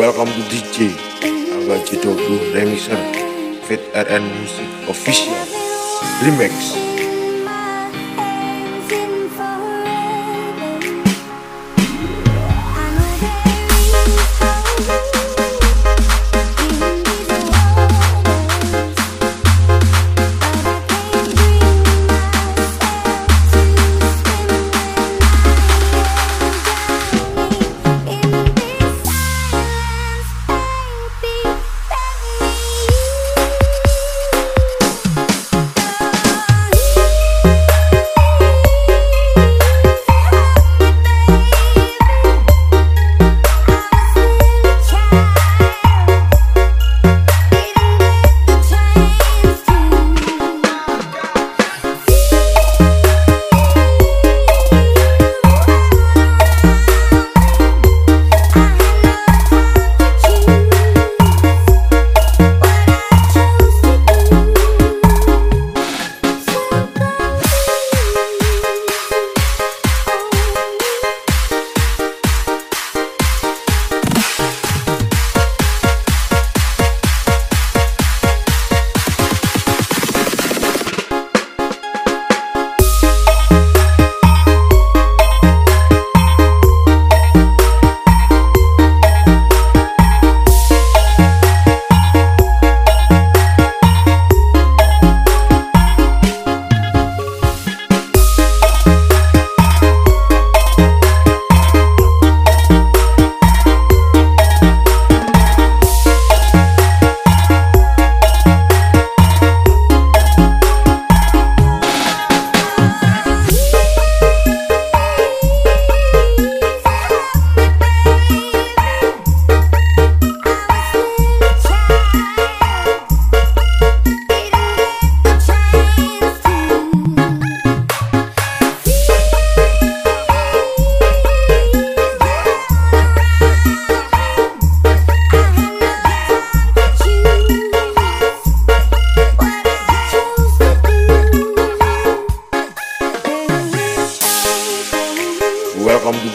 Welcome to DJ Angga JW Remixer Fit RN Music Official Remix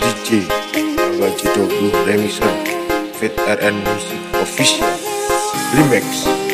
DJ Angga JW Remixer Fit RN Music Official Remix